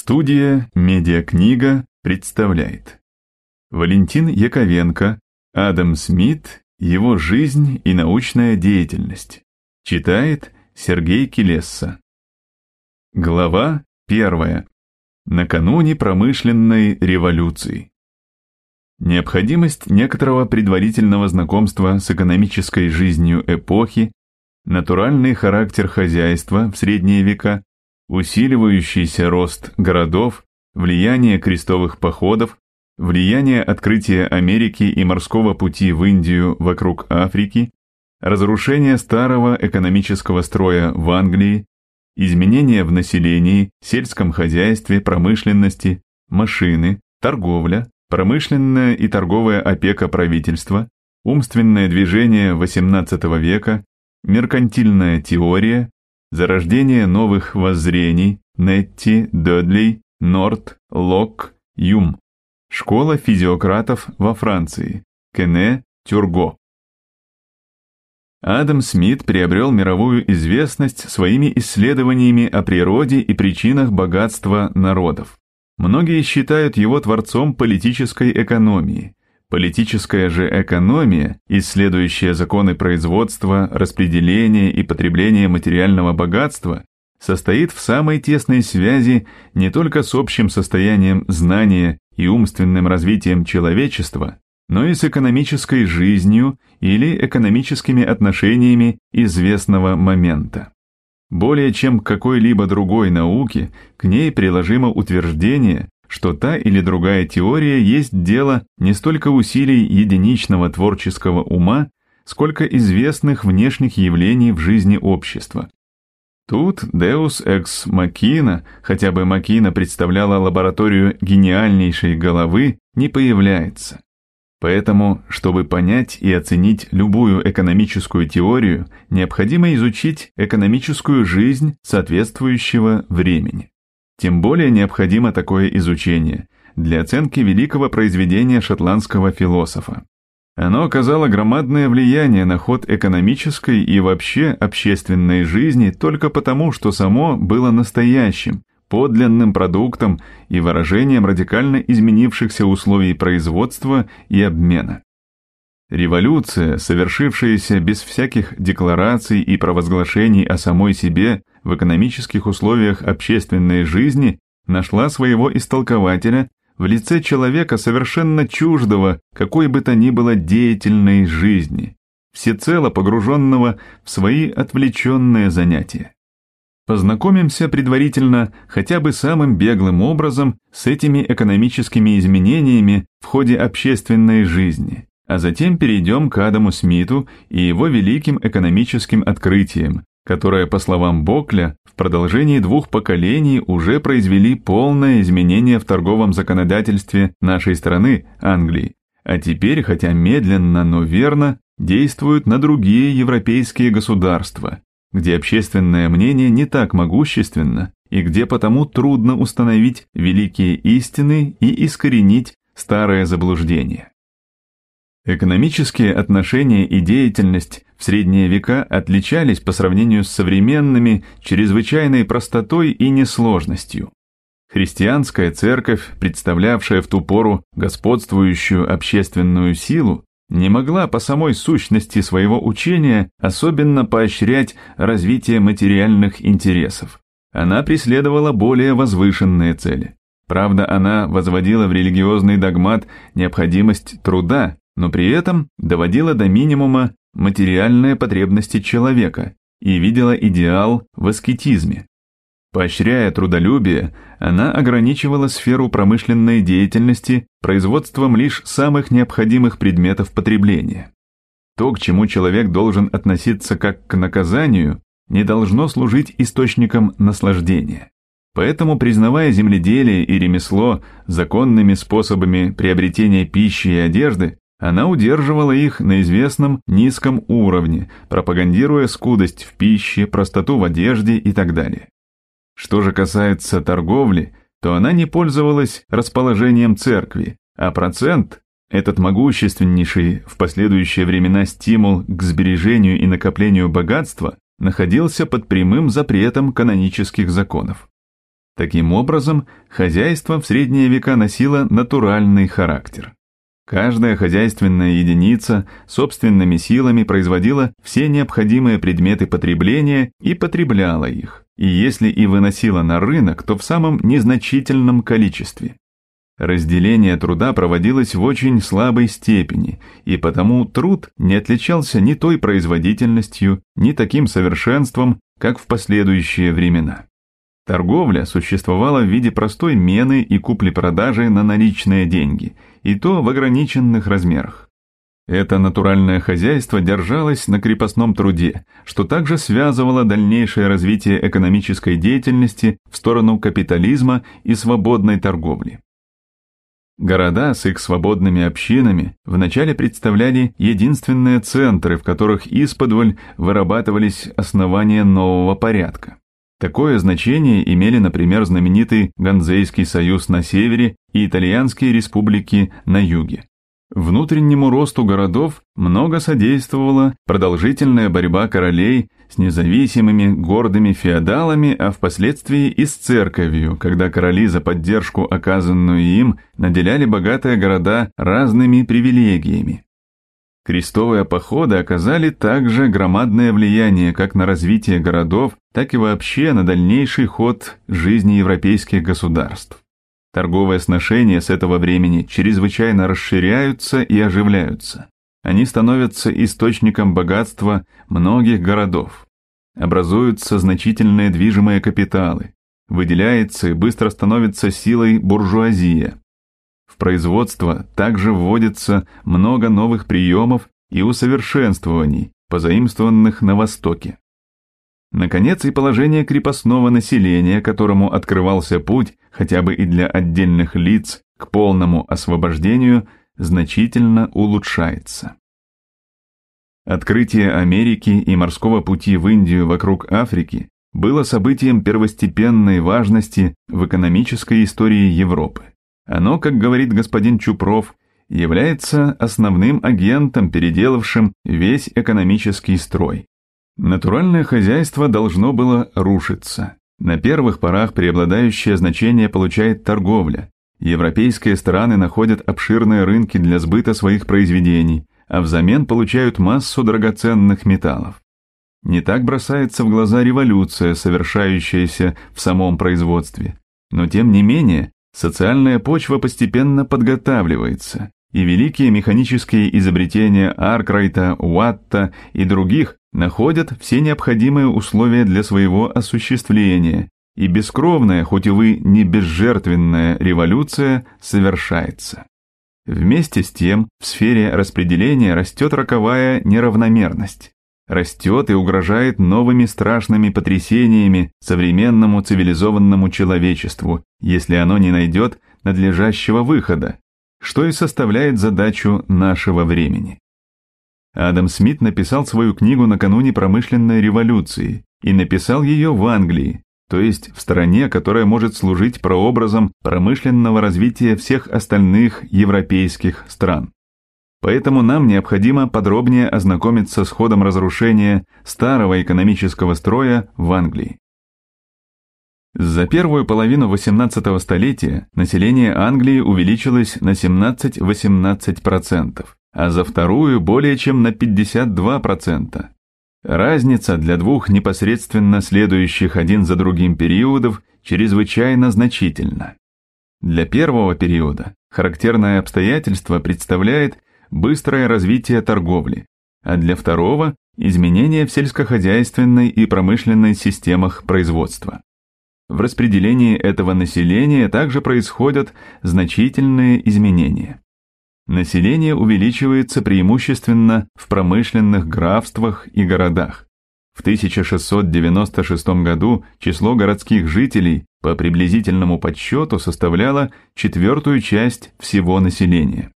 Студия «Медиакнига» представляет Валентин Яковенко, Адам Смит, его жизнь и научная деятельность. Читает Сергей Келесса. Глава первая. Накануне промышленной революции. Необходимость некоторого предварительного знакомства с экономической жизнью эпохи, натуральный характер хозяйства в средние века усиливающийся рост городов, влияние крестовых походов, влияние открытия Америки и морского пути в Индию вокруг Африки, разрушение старого экономического строя в Англии, изменения в населении, сельском хозяйстве, промышленности, машины, торговля, промышленная и торговая опека правительства, умственное движение XVIII века, меркантильная теория, Зарождение новых воззрений Нетти, Додли, Норт, Лок, Юм. Школа физиократов во Франции. Кене Тюрго. Адам Смит приобрел мировую известность своими исследованиями о природе и причинах богатства народов. Многие считают его творцом политической экономии, Политическая же экономия, исследующая законы производства, распределения и потребления материального богатства, состоит в самой тесной связи не только с общим состоянием знания и умственным развитием человечества, но и с экономической жизнью или экономическими отношениями известного момента. Более чем к какой-либо другой науке к ней приложимо утверждение, что та или другая теория есть дело не столько усилий единичного творческого ума, сколько известных внешних явлений в жизни общества. Тут Deus Ex Machina, хотя бы Макина представляла лабораторию гениальнейшей головы, не появляется. Поэтому, чтобы понять и оценить любую экономическую теорию, необходимо изучить экономическую жизнь соответствующего времени. Тем более необходимо такое изучение для оценки великого произведения шотландского философа. Оно оказало громадное влияние на ход экономической и вообще общественной жизни только потому, что само было настоящим, подлинным продуктом и выражением радикально изменившихся условий производства и обмена. Революция, совершившаяся без всяких деклараций и провозглашений о самой себе в экономических условиях общественной жизни, нашла своего истолкователя в лице человека, совершенно чуждого какой бы то ни было деятельной жизни, всецело погруженного в свои отвлеченные занятия. Познакомимся предварительно хотя бы самым беглым образом с этими экономическими изменениями в ходе общественной жизни – а затем перейдем к Адаму Смиту и его великим экономическим открытиям, которые, по словам Бокля, в продолжении двух поколений уже произвели полное изменение в торговом законодательстве нашей страны, Англии, а теперь, хотя медленно, но верно, действуют на другие европейские государства, где общественное мнение не так могущественно и где потому трудно установить великие истины и искоренить старое заблуждение. Экономические отношения и деятельность в средние века отличались по сравнению с современными чрезвычайной простотой и несложностью. Христианская церковь, представлявшая в ту пору господствующую общественную силу, не могла по самой сущности своего учения особенно поощрять развитие материальных интересов. Она преследовала более возвышенные цели. Правда, она возводила в религиозный догмат необходимость труда, но при этом доводила до минимума материальные потребности человека и видела идеал в аскетизме. Поощряя трудолюбие, она ограничивала сферу промышленной деятельности производством лишь самых необходимых предметов потребления. То, к чему человек должен относиться как к наказанию, не должно служить источником наслаждения. Поэтому, признавая земледелие и ремесло законными способами приобретения пищи и одежды, она удерживала их на известном низком уровне, пропагандируя скудость в пище, простоту в одежде и так далее. Что же касается торговли, то она не пользовалась расположением церкви, а процент, этот могущественнейший в последующие времена стимул к сбережению и накоплению богатства, находился под прямым запретом канонических законов. Таким образом, хозяйство в средние века носило натуральный характер – Каждая хозяйственная единица собственными силами производила все необходимые предметы потребления и потребляла их, и если и выносила на рынок, то в самом незначительном количестве. Разделение труда проводилось в очень слабой степени, и потому труд не отличался ни той производительностью, ни таким совершенством, как в последующие времена. Торговля существовала в виде простой мены и купли-продажи на наличные деньги, и то в ограниченных размерах. Это натуральное хозяйство держалось на крепостном труде, что также связывало дальнейшее развитие экономической деятельности в сторону капитализма и свободной торговли. Города с их свободными общинами вначале представляли единственные центры, в которых исподволь вырабатывались основания нового порядка. Такое значение имели, например, знаменитый Ганзейский союз на севере и итальянские республики на юге. Внутреннему росту городов много содействовала продолжительная борьба королей с независимыми гордыми феодалами, а впоследствии и с церковью, когда короли за поддержку, оказанную им, наделяли богатые города разными привилегиями. Крестовые походы оказали также громадное влияние как на развитие городов, так и вообще на дальнейший ход жизни европейских государств. Торговые сношения с этого времени чрезвычайно расширяются и оживляются. Они становятся источником богатства многих городов. Образуются значительные движимые капиталы. Выделяется и быстро становится силой буржуазия производство также вводится много новых приемов и усовершенствований, позаимствованных на Востоке. Наконец, и положение крепостного населения, которому открывался путь, хотя бы и для отдельных лиц, к полному освобождению, значительно улучшается. Открытие Америки и морского пути в Индию вокруг Африки было событием первостепенной важности в экономической истории Европы. Оно, как говорит господин Чупров, является основным агентом, переделавшим весь экономический строй. Натуральное хозяйство должно было рушиться. На первых порах преобладающее значение получает торговля. Европейские страны находят обширные рынки для сбыта своих произведений, а взамен получают массу драгоценных металлов. Не так бросается в глаза революция, совершающаяся в самом производстве. Но тем не менее, Социальная почва постепенно подготавливается, и великие механические изобретения Аркрайта, Уатта и других находят все необходимые условия для своего осуществления, и бескровная, хоть и вы не безжертвенная революция совершается. Вместе с тем в сфере распределения растет роковая неравномерность растет и угрожает новыми страшными потрясениями современному цивилизованному человечеству, если оно не найдет надлежащего выхода, что и составляет задачу нашего времени. Адам Смит написал свою книгу накануне промышленной революции и написал ее в Англии, то есть в стране, которая может служить прообразом промышленного развития всех остальных европейских стран. Поэтому нам необходимо подробнее ознакомиться с ходом разрушения старого экономического строя в Англии. За первую половину 18 столетия население Англии увеличилось на 17-18%, а за вторую более чем на 52%. Разница для двух непосредственно следующих один за другим периодов чрезвычайно значительна. Для первого периода характерное обстоятельство представляет – быстрое развитие торговли, а для второго – изменения в сельскохозяйственной и промышленной системах производства. В распределении этого населения также происходят значительные изменения. Население увеличивается преимущественно в промышленных графствах и городах. В 1696 году число городских жителей по приблизительному подсчету составляло четвертую часть всего населения.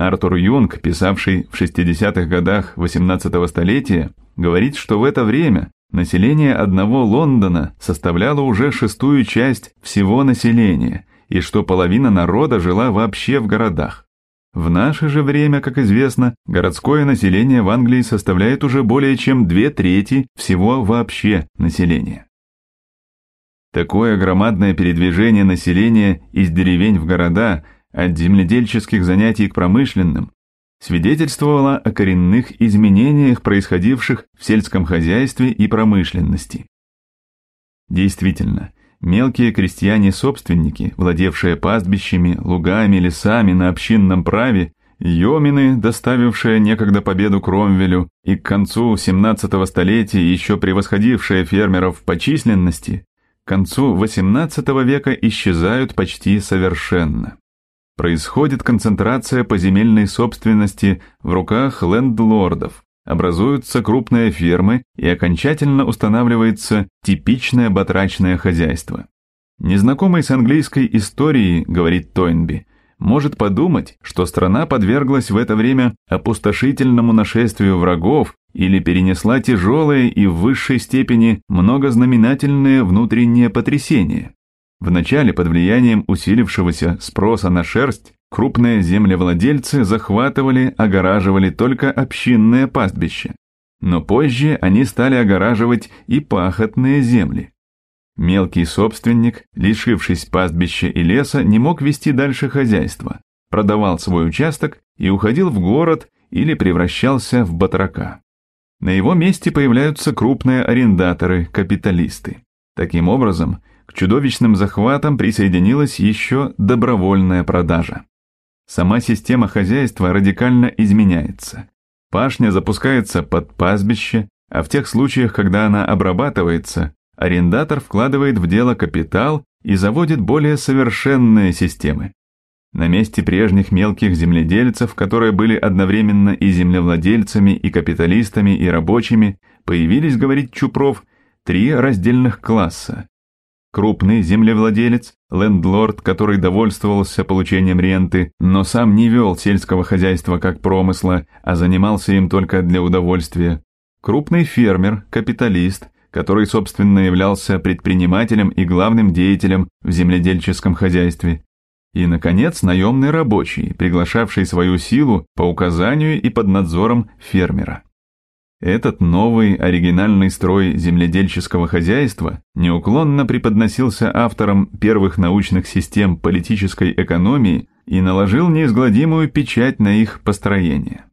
Артур Юнг, писавший в 60-х годах 18-го столетия, говорит, что в это время население одного Лондона составляло уже шестую часть всего населения, и что половина народа жила вообще в городах. В наше же время, как известно, городское население в Англии составляет уже более чем две трети всего вообще населения. Такое громадное передвижение населения из деревень в города – от земледельческих занятий к промышленным, свидетельствовала о коренных изменениях, происходивших в сельском хозяйстве и промышленности. Действительно, мелкие крестьяне-собственники, владевшие пастбищами, лугами, лесами на общинном праве, йомины, доставившие некогда победу Кромвелю и к концу 17 столетия еще превосходившие фермеров по численности, к концу 18 века исчезают почти совершенно. Происходит концентрация поземельной собственности в руках лендлордов, образуются крупные фермы и окончательно устанавливается типичное батрачное хозяйство. Незнакомый с английской историей, говорит Тойнби, может подумать, что страна подверглась в это время опустошительному нашествию врагов или перенесла тяжелые и в высшей степени многознаменательные внутренние потрясения. Вначале под влиянием усилившегося спроса на шерсть крупные землевладельцы захватывали, огораживали только общинное пастбище. Но позже они стали огораживать и пахотные земли. Мелкий собственник, лишившись пастбища и леса, не мог вести дальше хозяйство, продавал свой участок и уходил в город или превращался в батрака. На его месте появляются крупные арендаторы, капиталисты. Таким образом, к чудовищным захватам присоединилась еще добровольная продажа. Сама система хозяйства радикально изменяется. Пашня запускается под пастбище, а в тех случаях, когда она обрабатывается, арендатор вкладывает в дело капитал и заводит более совершенные системы. На месте прежних мелких земледельцев, которые были одновременно и землевладельцами, и капиталистами, и рабочими, появились, говорит Чупров, три раздельных класса Крупный землевладелец, лендлорд, который довольствовался получением ренты, но сам не вел сельского хозяйства как промысла, а занимался им только для удовольствия. Крупный фермер, капиталист, который, собственно, являлся предпринимателем и главным деятелем в земледельческом хозяйстве. И, наконец, наемный рабочий, приглашавший свою силу по указанию и под надзором фермера. Этот новый оригинальный строй земледельческого хозяйства неуклонно преподносился авторам первых научных систем политической экономии и наложил неизгладимую печать на их построение.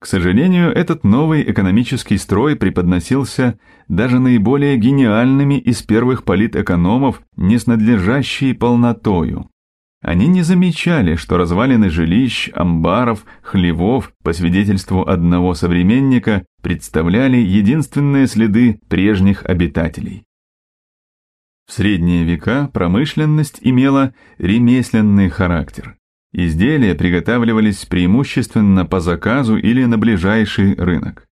К сожалению, этот новый экономический строй преподносился даже наиболее гениальными из первых политэкономов не с надлежащей полнотою, они не замечали, что развалины жилищ, амбаров, хлевов, по свидетельству одного современника, представляли единственные следы прежних обитателей. В средние века промышленность имела ремесленный характер. Изделия приготавливались преимущественно по заказу или на ближайший рынок.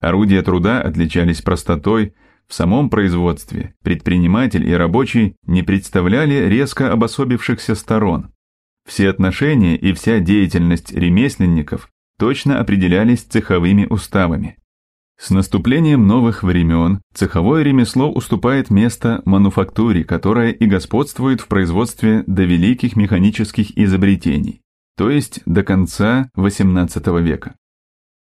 Орудия труда отличались простотой, в самом производстве предприниматель и рабочий не представляли резко обособившихся сторон. Все отношения и вся деятельность ремесленников точно определялись цеховыми уставами. С наступлением новых времен цеховое ремесло уступает место мануфактуре, которая и господствует в производстве до великих механических изобретений, то есть до конца XVIII века.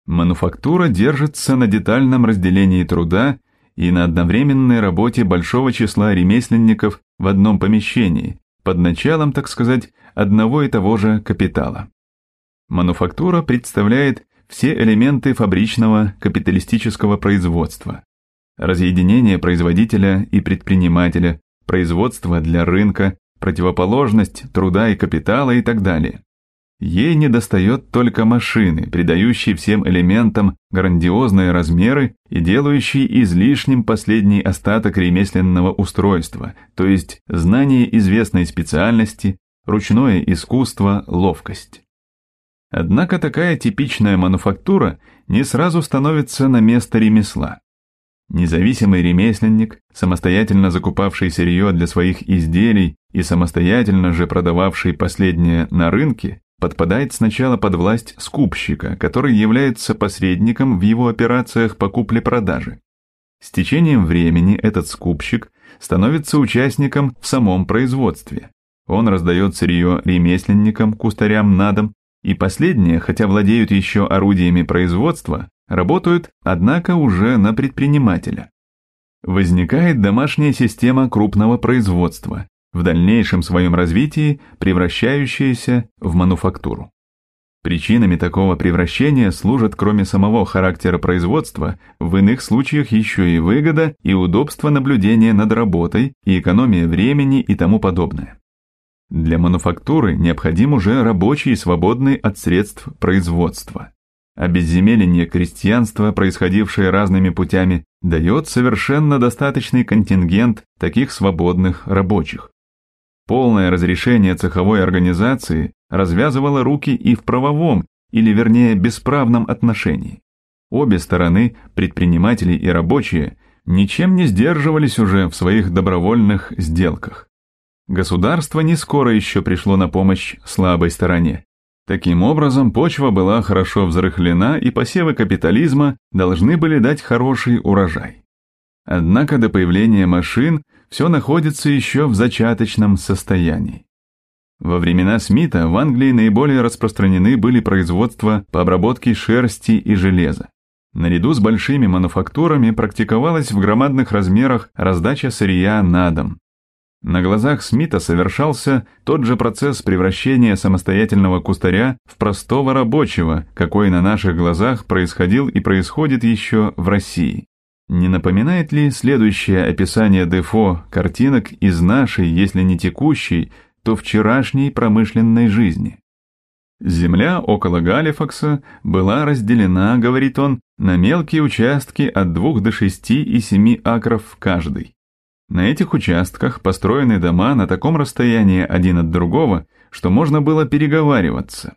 Мануфактура держится на детальном разделении труда и на одновременной работе большого числа ремесленников в одном помещении, под началом, так сказать, одного и того же капитала. Мануфактура представляет все элементы фабричного капиталистического производства. Разъединение производителя и предпринимателя, производство для рынка, противоположность труда и капитала и так далее. Ей недостает только машины, придающей всем элементам грандиозные размеры и делающей излишним последний остаток ремесленного устройства, то есть знание известной специальности, ручное искусство, ловкость. Однако такая типичная мануфактура не сразу становится на место ремесла. Независимый ремесленник, самостоятельно закупавший сырье для своих изделий и самостоятельно же продававший последнее на рынке, подпадает сначала под власть скупщика, который является посредником в его операциях по купле-продаже. С течением времени этот скупщик становится участником в самом производстве. Он раздает сырье ремесленникам, кустарям надам, и последние, хотя владеют еще орудиями производства, работают, однако, уже на предпринимателя. Возникает домашняя система крупного производства, в дальнейшем своем развитии превращающиеся в мануфактуру. Причинами такого превращения служат кроме самого характера производства, в иных случаях еще и выгода и удобство наблюдения над работой и экономия времени и тому подобное. Для мануфактуры необходим уже рабочий, свободный от средств производства. Обезземеление крестьянства, происходившее разными путями, дает совершенно достаточный контингент таких свободных рабочих, Полное разрешение цеховой организации развязывало руки и в правовом, или вернее бесправном отношении. Обе стороны, предприниматели и рабочие, ничем не сдерживались уже в своих добровольных сделках. Государство не скоро еще пришло на помощь слабой стороне. Таким образом, почва была хорошо взрыхлена, и посевы капитализма должны были дать хороший урожай. Однако до появления машин все находится еще в зачаточном состоянии. Во времена Смита в Англии наиболее распространены были производства по обработке шерсти и железа. Наряду с большими мануфактурами практиковалась в громадных размерах раздача сырья на дом. На глазах Смита совершался тот же процесс превращения самостоятельного кустаря в простого рабочего, какой на наших глазах происходил и происходит еще в России. Не напоминает ли следующее описание Дефо картинок из нашей, если не текущей, то вчерашней промышленной жизни? Земля около Галифакса была разделена, говорит он, на мелкие участки от 2 до 6 и 7 акров каждый. На этих участках построены дома на таком расстоянии один от другого, что можно было переговариваться.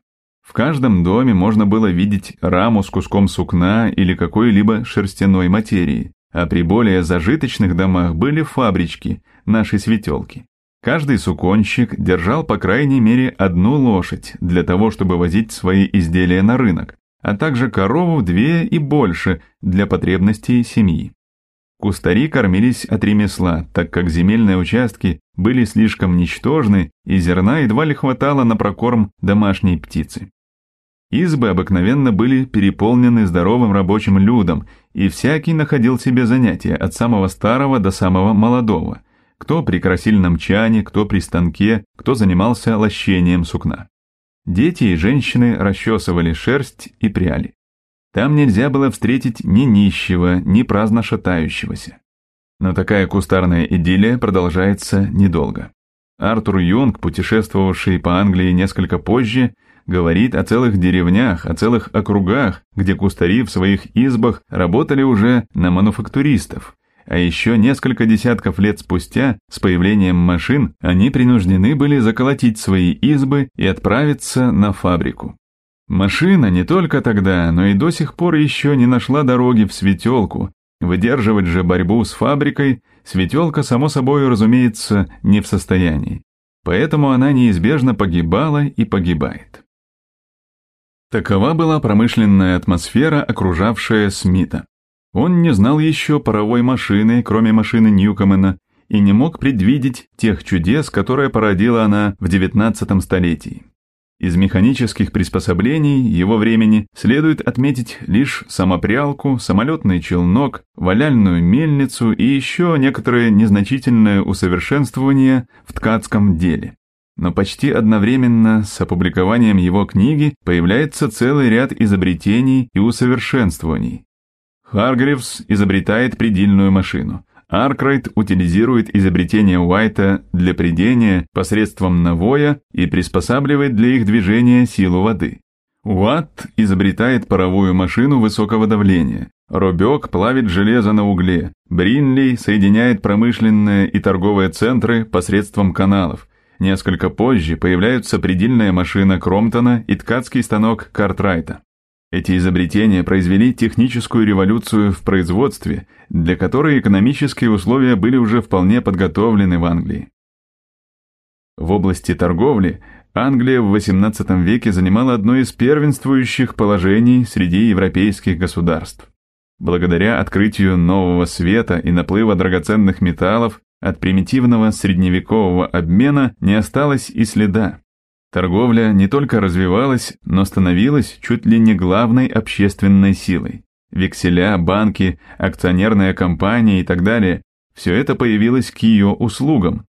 В каждом доме можно было видеть раму с куском сукна или какой-либо шерстяной материи, а при более зажиточных домах были фабрички, наши светелки. Каждый суконщик держал по крайней мере одну лошадь для того, чтобы возить свои изделия на рынок, а также корову две и больше для потребностей семьи. Кустари кормились от ремесла, так как земельные участки были слишком ничтожны и зерна едва ли хватало на прокорм домашней птицы. Избы обыкновенно были переполнены здоровым рабочим людом, и всякий находил себе занятия от самого старого до самого молодого, кто при красильном чане, кто при станке, кто занимался лощением сукна. Дети и женщины расчесывали шерсть и пряли. Там нельзя было встретить ни нищего, ни праздно шатающегося. Но такая кустарная идиллия продолжается недолго. Артур Юнг, путешествовавший по Англии несколько позже, Говорит о целых деревнях, о целых округах, где кустари в своих избах работали уже на мануфактуристов. А еще несколько десятков лет спустя, с появлением машин, они принуждены были заколотить свои избы и отправиться на фабрику. Машина не только тогда, но и до сих пор еще не нашла дороги в светелку. Выдерживать же борьбу с фабрикой светелка, само собой, разумеется, не в состоянии. Поэтому она неизбежно погибала и погибает. Такова была промышленная атмосфера, окружавшая Смита. Он не знал еще паровой машины, кроме машины Ньюкомена, и не мог предвидеть тех чудес, которые породила она в девятнадцатом столетии. Из механических приспособлений его времени следует отметить лишь самопрялку, самолетный челнок, валяльную мельницу и еще некоторые незначительные усовершенствования в ткацком деле. Но почти одновременно с опубликованием его книги появляется целый ряд изобретений и усовершенствований. Харгривс изобретает предельную машину. Аркрайт утилизирует изобретение Уайта для придения посредством навоя и приспосабливает для их движения силу воды. Уатт изобретает паровую машину высокого давления. Робек плавит железо на угле. Бринли соединяет промышленные и торговые центры посредством каналов. Несколько позже появляются предельная машина Кромтона и ткацкий станок Картрайта. Эти изобретения произвели техническую революцию в производстве, для которой экономические условия были уже вполне подготовлены в Англии. В области торговли Англия в XVIII веке занимала одно из первенствующих положений среди европейских государств. Благодаря открытию нового света и наплыва драгоценных металлов от примитивного средневекового обмена не осталось и следа. Торговля не только развивалась, но становилась чуть ли не главной общественной силой. Векселя, банки, акционерные компании и так далее – все это появилось к ее услугам.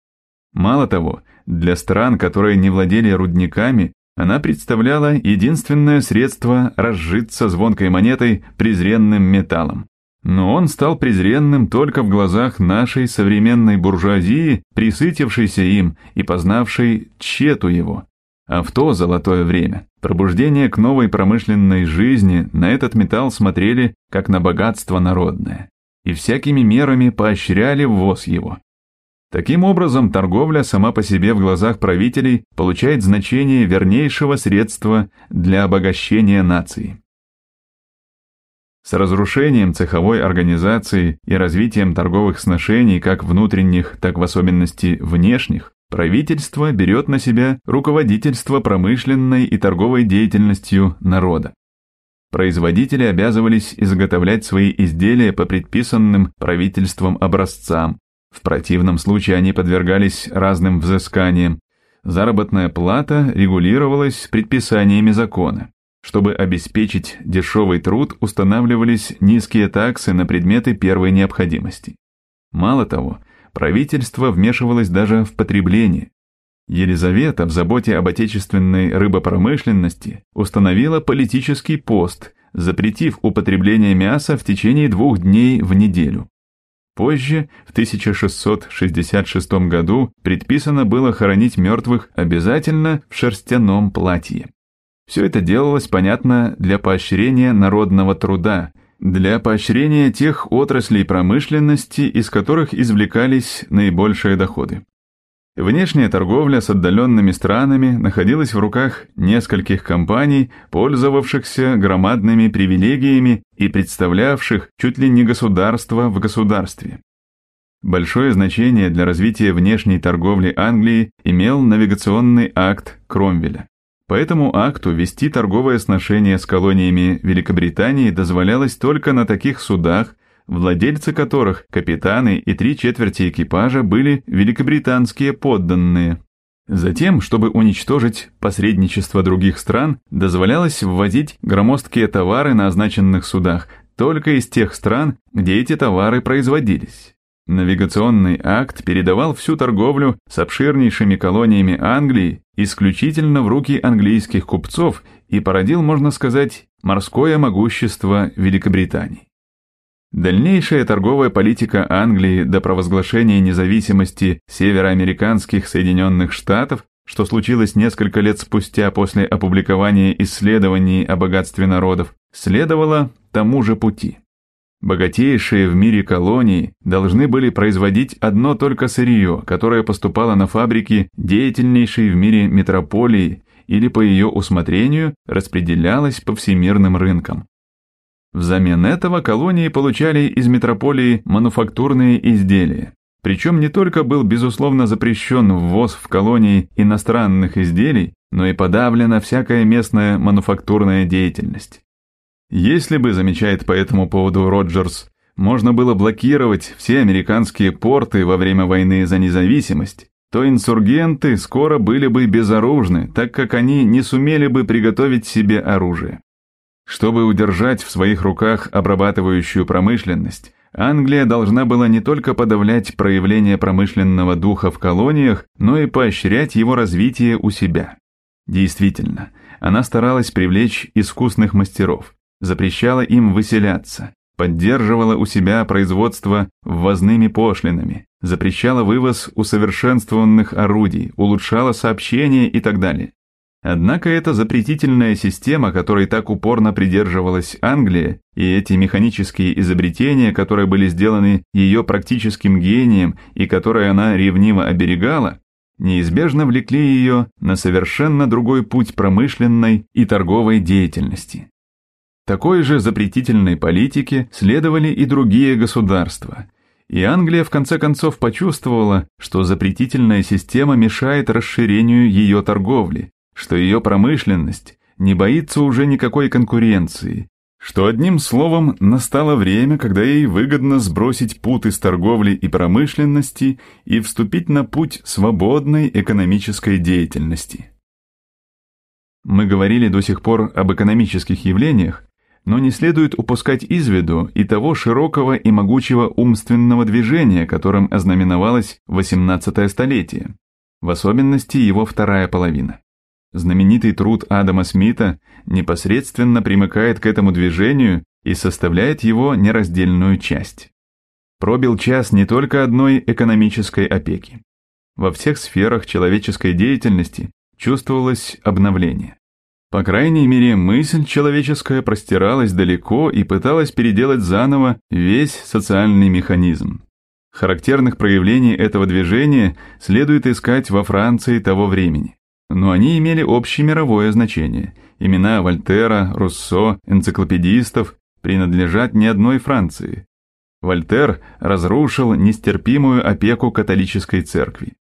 Мало того, для стран, которые не владели рудниками, она представляла единственное средство разжиться звонкой монетой презренным металлом но он стал презренным только в глазах нашей современной буржуазии, присытившейся им и познавшей тщету его. А в то золотое время пробуждение к новой промышленной жизни на этот металл смотрели как на богатство народное и всякими мерами поощряли ввоз его. Таким образом, торговля сама по себе в глазах правителей получает значение вернейшего средства для обогащения нации. С разрушением цеховой организации и развитием торговых сношений как внутренних, так в особенности внешних, правительство берет на себя руководительство промышленной и торговой деятельностью народа. Производители обязывались изготовлять свои изделия по предписанным правительством образцам. В противном случае они подвергались разным взысканиям. Заработная плата регулировалась предписаниями закона. Чтобы обеспечить дешевый труд, устанавливались низкие таксы на предметы первой необходимости. Мало того, правительство вмешивалось даже в потребление. Елизавета в заботе об отечественной рыбопромышленности установила политический пост, запретив употребление мяса в течение двух дней в неделю. Позже, в 1666 году, предписано было хоронить мертвых обязательно в шерстяном платье. Все это делалось, понятно, для поощрения народного труда, для поощрения тех отраслей промышленности, из которых извлекались наибольшие доходы. Внешняя торговля с отдаленными странами находилась в руках нескольких компаний, пользовавшихся громадными привилегиями и представлявших чуть ли не государство в государстве. Большое значение для развития внешней торговли Англии имел навигационный акт Кромвеля. По этому акту вести торговые сношения с колониями Великобритании дозволялось только на таких судах, владельцы которых, капитаны и три четверти экипажа были великобританские подданные. Затем, чтобы уничтожить посредничество других стран, дозволялось ввозить громоздкие товары на означенных судах только из тех стран, где эти товары производились. Навигационный акт передавал всю торговлю с обширнейшими колониями Англии исключительно в руки английских купцов и породил, можно сказать, морское могущество Великобритании. Дальнейшая торговая политика Англии до провозглашения независимости североамериканских Соединенных Штатов, что случилось несколько лет спустя после опубликования исследований о богатстве народов, следовала тому же пути. Богатейшие в мире колонии должны были производить одно только сырье, которое поступало на фабрики деятельнейшей в мире метрополии или по ее усмотрению распределялось по всемирным рынкам. Взамен этого колонии получали из метрополии мануфактурные изделия. Причем не только был безусловно запрещен ввоз в колонии иностранных изделий, но и подавлена всякая местная мануфактурная деятельность. Если бы, замечает по этому поводу Роджерс, можно было блокировать все американские порты во время войны за независимость, то инсургенты скоро были бы безоружны, так как они не сумели бы приготовить себе оружие. Чтобы удержать в своих руках обрабатывающую промышленность, Англия должна была не только подавлять проявление промышленного духа в колониях, но и поощрять его развитие у себя. Действительно, она старалась привлечь искусных мастеров, запрещала им выселяться, поддерживала у себя производство ввозными пошлинами, запрещала вывоз усовершенствованных орудий, улучшала сообщения и так далее. Однако эта запретительная система, которой так упорно придерживалась Англия, и эти механические изобретения, которые были сделаны ее практическим гением и которые она ревниво оберегала, неизбежно влекли ее на совершенно другой путь промышленной и торговой деятельности. Такой же запретительной политике следовали и другие государства. И Англия в конце концов почувствовала, что запретительная система мешает расширению ее торговли, что ее промышленность не боится уже никакой конкуренции, что одним словом настало время, когда ей выгодно сбросить путы с торговли и промышленности и вступить на путь свободной экономической деятельности. Мы говорили до сих пор об экономических явлениях, но не следует упускать из виду и того широкого и могучего умственного движения, которым ознаменовалось XVIII столетие, в особенности его вторая половина. Знаменитый труд Адама Смита непосредственно примыкает к этому движению и составляет его нераздельную часть. Пробил час не только одной экономической опеки. Во всех сферах человеческой деятельности чувствовалось обновление. По крайней мере, мысль человеческая простиралась далеко и пыталась переделать заново весь социальный механизм. Характерных проявлений этого движения следует искать во Франции того времени. Но они имели общемировое значение. Имена Вольтера, Руссо, энциклопедистов принадлежат не одной Франции. Вольтер разрушил нестерпимую опеку католической церкви.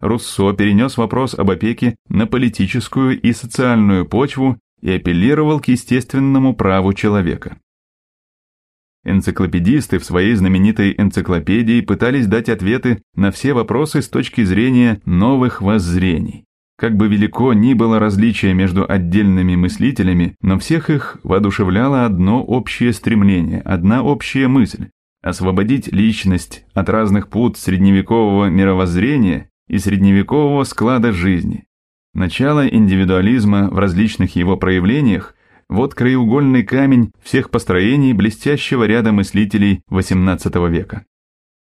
Руссо перенес вопрос об опеке на политическую и социальную почву и апеллировал к естественному праву человека. Энциклопедисты в своей знаменитой энциклопедии пытались дать ответы на все вопросы с точки зрения новых воззрений. Как бы велико ни было различие между отдельными мыслителями, но всех их воодушевляло одно общее стремление, одна общая мысль – освободить личность от разных пут средневекового мировоззрения и средневекового склада жизни. Начало индивидуализма в различных его проявлениях – вот краеугольный камень всех построений блестящего ряда мыслителей XVIII века.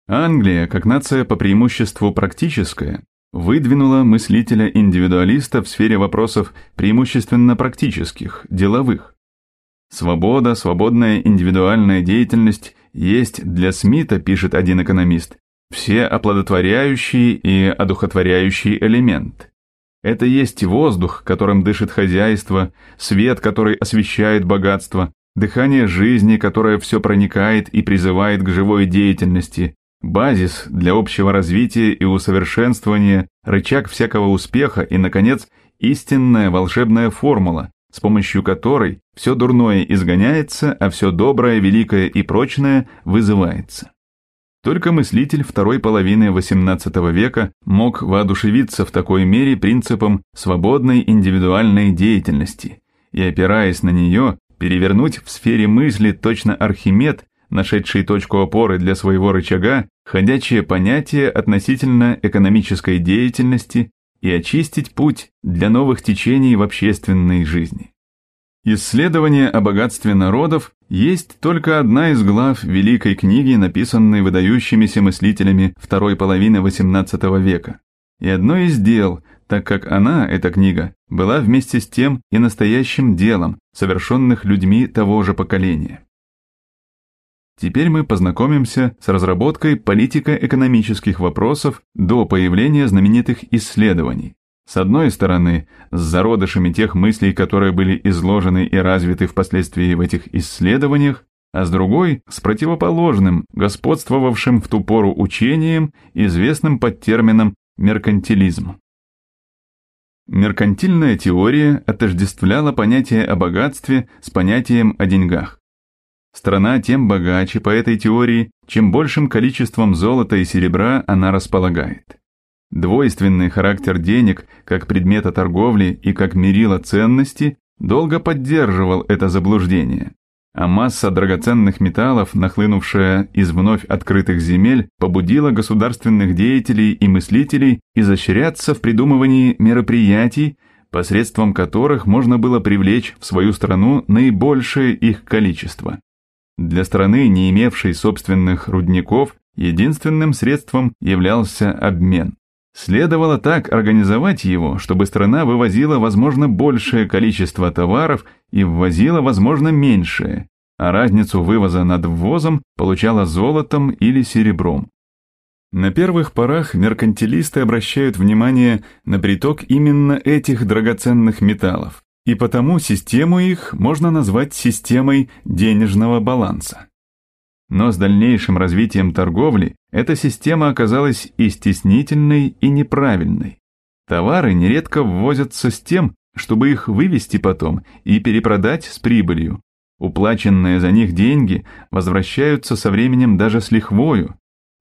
Англия, как нация по преимуществу практическая, выдвинула мыслителя-индивидуалиста в сфере вопросов преимущественно практических, деловых. Свобода, свободная индивидуальная деятельность есть для Смита, пишет один экономист, все оплодотворяющий и одухотворяющий элемент. Это есть воздух, которым дышит хозяйство, свет, который освещает богатство, дыхание жизни, которое все проникает и призывает к живой деятельности, базис для общего развития и усовершенствования, рычаг всякого успеха и, наконец, истинная волшебная формула, с помощью которой все дурное изгоняется, а все доброе, великое и прочное вызывается. Только мыслитель второй половины XVIII века мог воодушевиться в такой мере принципом свободной индивидуальной деятельности и, опираясь на нее, перевернуть в сфере мысли точно Архимед, нашедший точку опоры для своего рычага, ходячее понятие относительно экономической деятельности и очистить путь для новых течений в общественной жизни. Исследование о богатстве народов есть только одна из глав Великой книги, написанной выдающимися мыслителями второй половины XVIII века. И одно из дел, так как она, эта книга, была вместе с тем и настоящим делом, совершенных людьми того же поколения. Теперь мы познакомимся с разработкой политико-экономических вопросов до появления знаменитых исследований, с одной стороны, с зародышами тех мыслей, которые были изложены и развиты впоследствии в этих исследованиях, а с другой – с противоположным, господствовавшим в ту пору учением, известным под термином «меркантилизм». Меркантильная теория отождествляла понятие о богатстве с понятием о деньгах. Страна тем богаче по этой теории, чем большим количеством золота и серебра она располагает. Двойственный характер денег как предмета торговли и как мерила ценности долго поддерживал это заблуждение, а масса драгоценных металлов, нахлынувшая из вновь открытых земель, побудила государственных деятелей и мыслителей изощряться в придумывании мероприятий, посредством которых можно было привлечь в свою страну наибольшее их количество. Для страны, не имевшей собственных рудников, единственным средством являлся обмен. Следовало так организовать его, чтобы страна вывозила возможно большее количество товаров и ввозила возможно меньшее, а разницу вывоза над ввозом получала золотом или серебром. На первых порах меркантилисты обращают внимание на приток именно этих драгоценных металлов, и потому систему их можно назвать системой денежного баланса. Но с дальнейшим развитием торговли эта система оказалась и стеснительной, и неправильной. Товары нередко ввозятся с тем, чтобы их вывести потом и перепродать с прибылью. Уплаченные за них деньги возвращаются со временем даже с лихвою.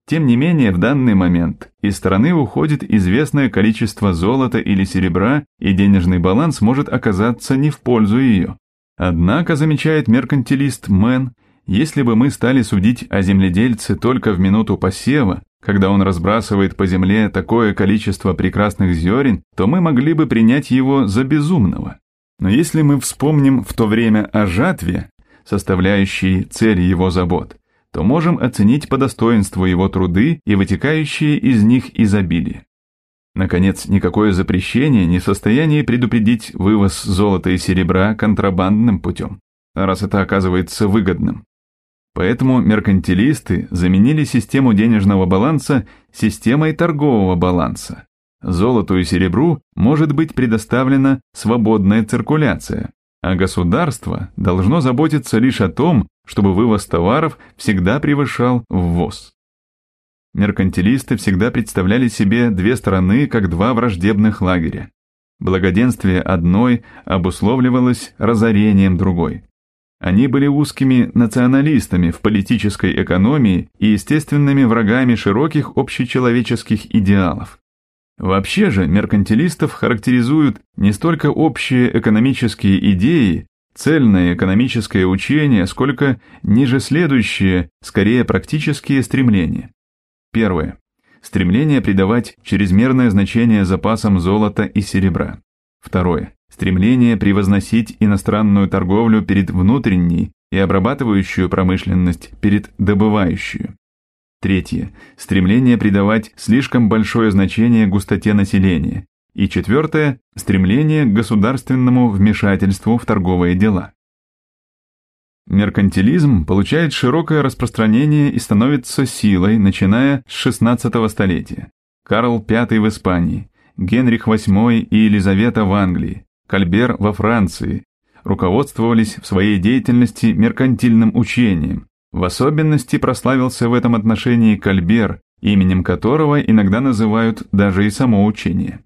Тем не менее, в данный момент из страны уходит известное количество золота или серебра, и денежный баланс может оказаться не в пользу ее. Однако, замечает меркантилист Мэн, если бы мы стали судить о земледельце только в минуту посева, когда он разбрасывает по земле такое количество прекрасных зерен, то мы могли бы принять его за безумного. Но если мы вспомним в то время о жатве, составляющей цель его забот, то можем оценить по достоинству его труды и вытекающие из них изобилие. Наконец, никакое запрещение не в состоянии предупредить вывоз золота и серебра контрабандным путем, раз это оказывается выгодным. Поэтому меркантилисты заменили систему денежного баланса системой торгового баланса. Золоту и серебру может быть предоставлена свободная циркуляция, а государство должно заботиться лишь о том, чтобы вывоз товаров всегда превышал ввоз. Меркантилисты всегда представляли себе две стороны как два враждебных лагеря. Благоденствие одной обусловливалось разорением другой. Они были узкими националистами в политической экономии и естественными врагами широких общечеловеческих идеалов. Вообще же меркантилистов характеризуют не столько общие экономические идеи, цельное экономическое учение, сколько ниже следующие, скорее практические стремления. Первое. Стремление придавать чрезмерное значение запасам золота и серебра. Второе стремление превозносить иностранную торговлю перед внутренней и обрабатывающую промышленность перед добывающую. Третье. Стремление придавать слишком большое значение густоте населения. И четвертое. Стремление к государственному вмешательству в торговые дела. Меркантилизм получает широкое распространение и становится силой, начиная с XVI столетия. Карл V в Испании, Генрих VIII и Елизавета в Англии, Кальбер во Франции, руководствовались в своей деятельности меркантильным учением. В особенности прославился в этом отношении Кальбер, именем которого иногда называют даже и само учение.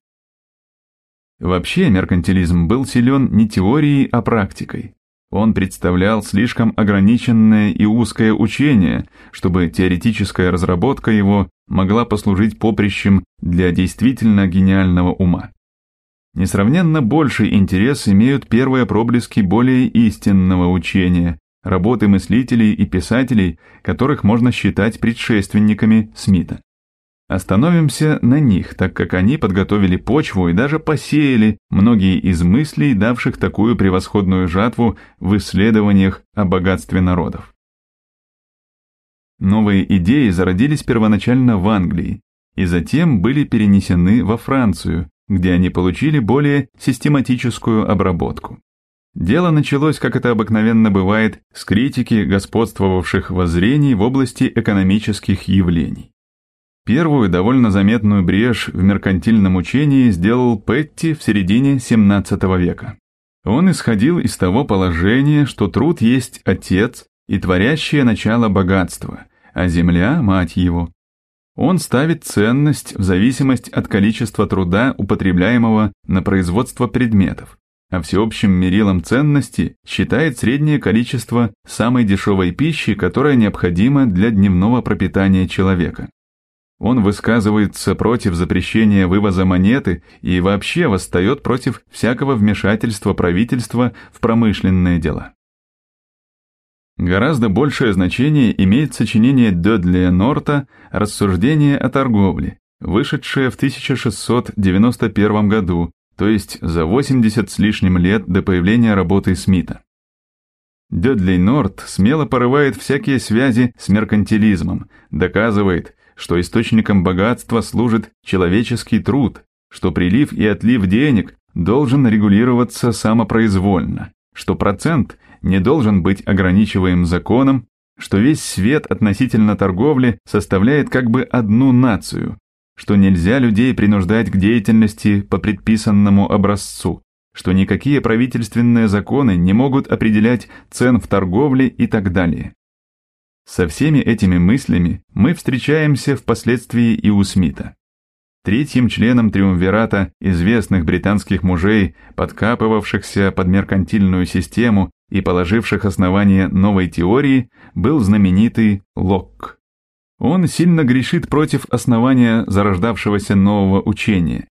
Вообще меркантилизм был силен не теорией, а практикой. Он представлял слишком ограниченное и узкое учение, чтобы теоретическая разработка его могла послужить поприщем для действительно гениального ума. Несравненно больший интерес имеют первые проблески более истинного учения, работы мыслителей и писателей, которых можно считать предшественниками Смита. Остановимся на них, так как они подготовили почву и даже посеяли многие из мыслей, давших такую превосходную жатву в исследованиях о богатстве народов. Новые идеи зародились первоначально в Англии и затем были перенесены во Францию, где они получили более систематическую обработку. Дело началось, как это обыкновенно бывает, с критики господствовавших воззрений в области экономических явлений. Первую довольно заметную брешь в меркантильном учении сделал Петти в середине XVII века. Он исходил из того положения, что труд есть отец и творящее начало богатства, а земля – мать его, он ставит ценность в зависимость от количества труда, употребляемого на производство предметов, а всеобщим мерилом ценности считает среднее количество самой дешевой пищи, которая необходима для дневного пропитания человека. Он высказывается против запрещения вывоза монеты и вообще восстает против всякого вмешательства правительства в промышленные дела. Гораздо большее значение имеет сочинение Дёдлия Норта «Рассуждение о торговле», вышедшее в 1691 году, то есть за 80 с лишним лет до появления работы Смита. Дёдли Норт смело порывает всякие связи с меркантилизмом, доказывает, что источником богатства служит человеческий труд, что прилив и отлив денег должен регулироваться самопроизвольно, что процент не должен быть ограничиваем законом, что весь свет относительно торговли составляет как бы одну нацию, что нельзя людей принуждать к деятельности по предписанному образцу, что никакие правительственные законы не могут определять цен в торговле и так далее. Со всеми этими мыслями мы встречаемся впоследствии и у Смита третьим членом триумвирата известных британских мужей, подкапывавшихся под меркантильную систему и положивших основание новой теории, был знаменитый Локк. Он сильно грешит против основания зарождавшегося нового учения.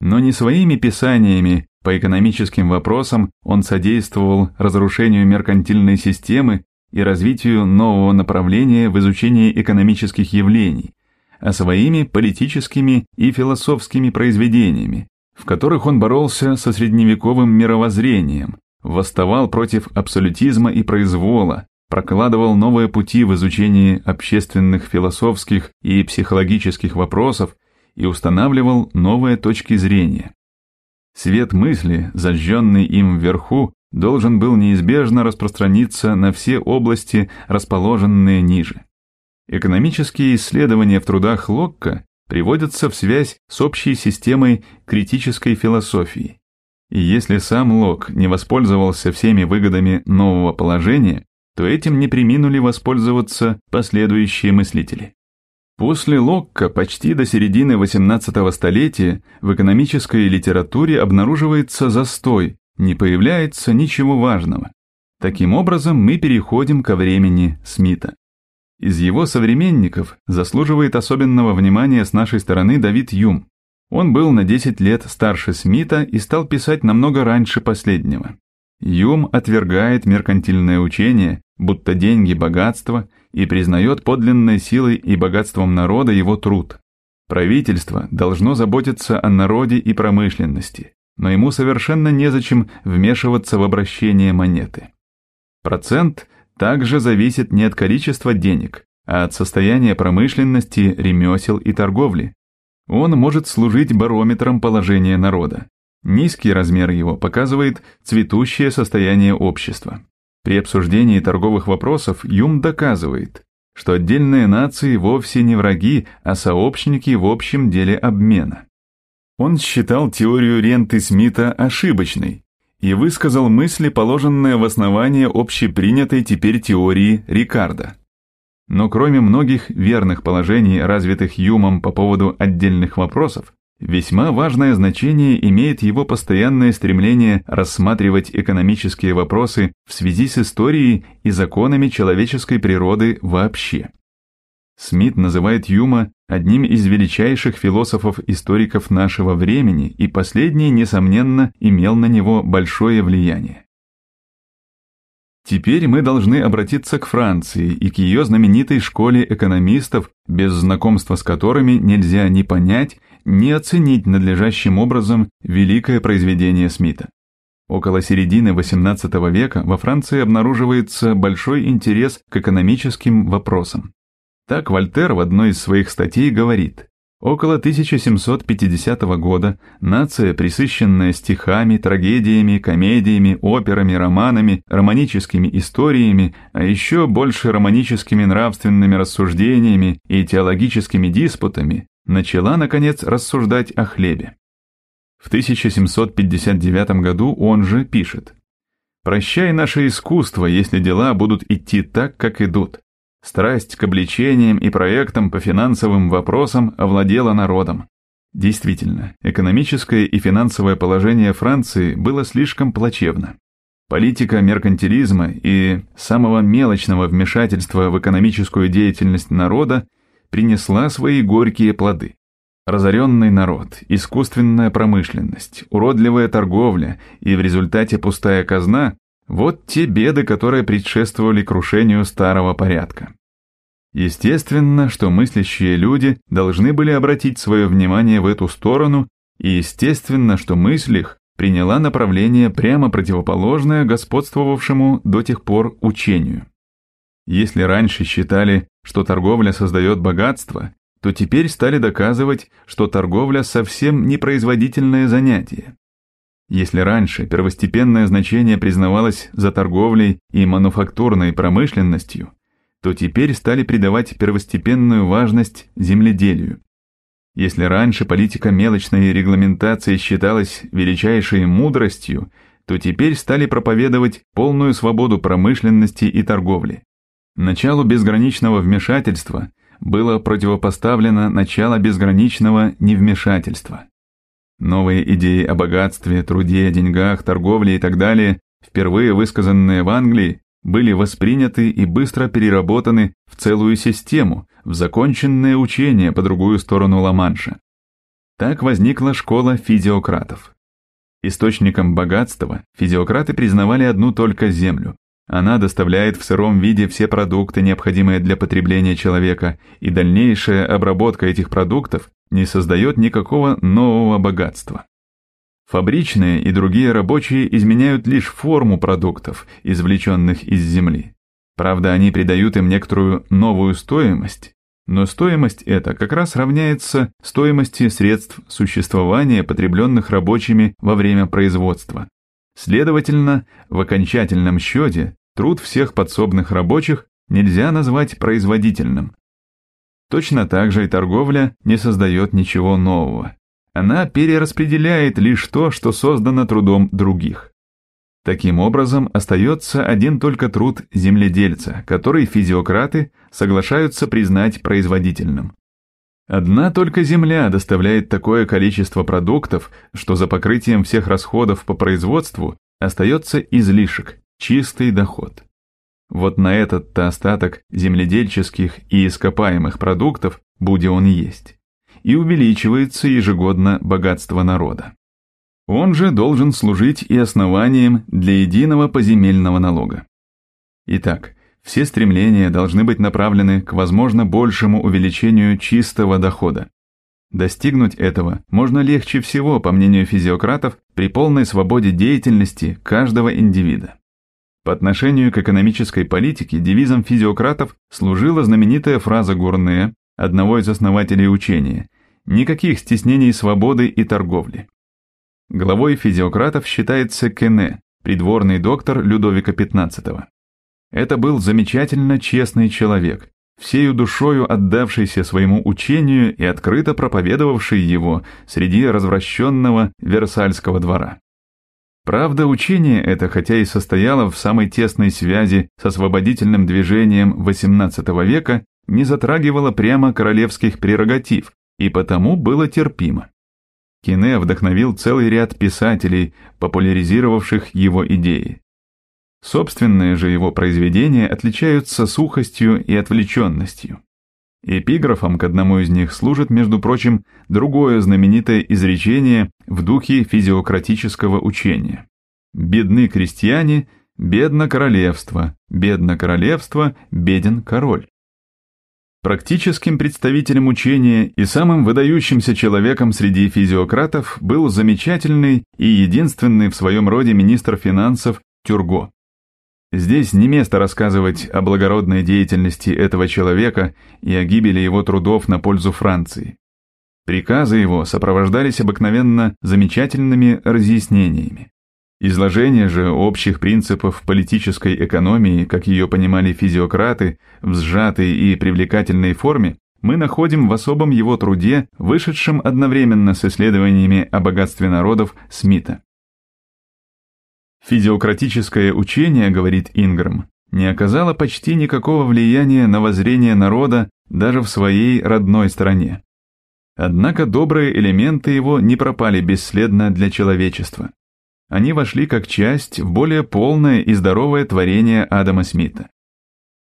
Но не своими писаниями по экономическим вопросам он содействовал разрушению меркантильной системы и развитию нового направления в изучении экономических явлений, а своими политическими и философскими произведениями, в которых он боролся со средневековым мировоззрением, восставал против абсолютизма и произвола, прокладывал новые пути в изучении общественных, философских и психологических вопросов и устанавливал новые точки зрения. Свет мысли, зажженный им вверху, должен был неизбежно распространиться на все области, расположенные ниже. Экономические исследования в трудах Локка приводятся в связь с общей системой критической философии. И если сам Лок не воспользовался всеми выгодами нового положения, то этим не приминули воспользоваться последующие мыслители. После Локка почти до середины XVIII столетия в экономической литературе обнаруживается застой, не появляется ничего важного. Таким образом мы переходим ко времени Смита. Из его современников заслуживает особенного внимания с нашей стороны Давид Юм. Он был на 10 лет старше Смита и стал писать намного раньше последнего. Юм отвергает меркантильное учение, будто деньги – богатство, и признает подлинной силой и богатством народа его труд. Правительство должно заботиться о народе и промышленности, но ему совершенно незачем вмешиваться в обращение монеты. Процент – также зависит не от количества денег, а от состояния промышленности, ремесел и торговли. Он может служить барометром положения народа. Низкий размер его показывает цветущее состояние общества. При обсуждении торговых вопросов Юм доказывает, что отдельные нации вовсе не враги, а сообщники в общем деле обмена. Он считал теорию ренты Смита ошибочной, и высказал мысли, положенные в основание общепринятой теперь теории Рикардо. Но кроме многих верных положений, развитых Юмом по поводу отдельных вопросов, весьма важное значение имеет его постоянное стремление рассматривать экономические вопросы в связи с историей и законами человеческой природы вообще. Смит называет Юма одним из величайших философов-историков нашего времени, и последний, несомненно, имел на него большое влияние. Теперь мы должны обратиться к Франции и к ее знаменитой школе экономистов, без знакомства с которыми нельзя ни понять, ни оценить надлежащим образом великое произведение Смита. Около середины XVIII века во Франции обнаруживается большой интерес к экономическим вопросам. Так Вольтер в одной из своих статей говорит, около 1750 года нация, присыщенная стихами, трагедиями, комедиями, операми, романами, романическими историями, а еще больше романическими нравственными рассуждениями и теологическими диспутами, начала, наконец, рассуждать о хлебе. В 1759 году он же пишет «Прощай наше искусство, если дела будут идти так, как идут. Страсть к обличениям и проектам по финансовым вопросам овладела народом. Действительно, экономическое и финансовое положение Франции было слишком плачевно. Политика меркантилизма и самого мелочного вмешательства в экономическую деятельность народа принесла свои горькие плоды. Разоренный народ, искусственная промышленность, уродливая торговля и в результате пустая казна вот те беды, которые предшествовали крушению старого порядка. Естественно, что мыслящие люди должны были обратить свое внимание в эту сторону, и естественно, что мысль их приняла направление прямо противоположное господствовавшему до тех пор учению. Если раньше считали, что торговля создает богатство, то теперь стали доказывать, что торговля совсем непроизводительное занятие, если раньше первостепенное значение признавалось за торговлей и мануфактурной промышленностью, то теперь стали придавать первостепенную важность земледелию. Если раньше политика мелочной регламентации считалась величайшей мудростью, то теперь стали проповедовать полную свободу промышленности и торговли. Началу безграничного вмешательства было противопоставлено начало безграничного невмешательства. Новые идеи о богатстве, труде, деньгах, торговле и так далее, впервые высказанные в Англии, были восприняты и быстро переработаны в целую систему, в законченное учение по другую сторону Ла-Манша. Так возникла школа физиократов. Источником богатства физиократы признавали одну только землю. Она доставляет в сыром виде все продукты, необходимые для потребления человека, и дальнейшая обработка этих продуктов не создает никакого нового богатства. Фабричные и другие рабочие изменяют лишь форму продуктов, извлеченных из земли. Правда, они придают им некоторую новую стоимость, но стоимость эта как раз равняется стоимости средств существования, потребленных рабочими во время производства. Следовательно, в окончательном счете труд всех подсобных рабочих нельзя назвать производительным, Точно так же и торговля не создает ничего нового. Она перераспределяет лишь то, что создано трудом других. Таким образом, остается один только труд земледельца, который физиократы соглашаются признать производительным. Одна только земля доставляет такое количество продуктов, что за покрытием всех расходов по производству остается излишек, чистый доход. Вот на этот-то остаток земледельческих и ископаемых продуктов, будь он есть, и увеличивается ежегодно богатство народа. Он же должен служить и основанием для единого поземельного налога. Итак, все стремления должны быть направлены к возможно большему увеличению чистого дохода. Достигнуть этого можно легче всего, по мнению физиократов, при полной свободе деятельности каждого индивида. По отношению к экономической политике девизом физиократов служила знаменитая фраза Гурне, одного из основателей учения «Никаких стеснений свободы и торговли». Главой физиократов считается Кене, придворный доктор Людовика XV. Это был замечательно честный человек, всею душою отдавшийся своему учению и открыто проповедовавший его среди развращенного Версальского двора. Правда, учение это, хотя и состояло в самой тесной связи с освободительным движением XVIII века, не затрагивало прямо королевских прерогатив и потому было терпимо. Кине вдохновил целый ряд писателей, популяризировавших его идеи. Собственные же его произведения отличаются сухостью и отвлеченностью. Эпиграфом к одному из них служит, между прочим, другое знаменитое изречение в духе физиократического учения. «Бедны крестьяне, бедно королевство, бедно королевство, беден король». Практическим представителем учения и самым выдающимся человеком среди физиократов был замечательный и единственный в своем роде министр финансов Тюрго. Здесь не место рассказывать о благородной деятельности этого человека и о гибели его трудов на пользу Франции. Приказы его сопровождались обыкновенно замечательными разъяснениями. Изложение же общих принципов политической экономии, как ее понимали физиократы, в сжатой и привлекательной форме, мы находим в особом его труде, вышедшем одновременно с исследованиями о богатстве народов Смита. Физиократическое учение, говорит Инграм, не оказало почти никакого влияния на воззрение народа даже в своей родной стране. Однако добрые элементы его не пропали бесследно для человечества. Они вошли как часть в более полное и здоровое творение Адама Смита.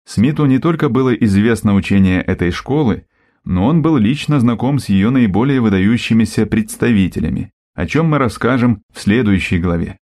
Смиту не только было известно учение этой школы, но он был лично знаком с ее наиболее выдающимися представителями, о чем мы расскажем в следующей главе.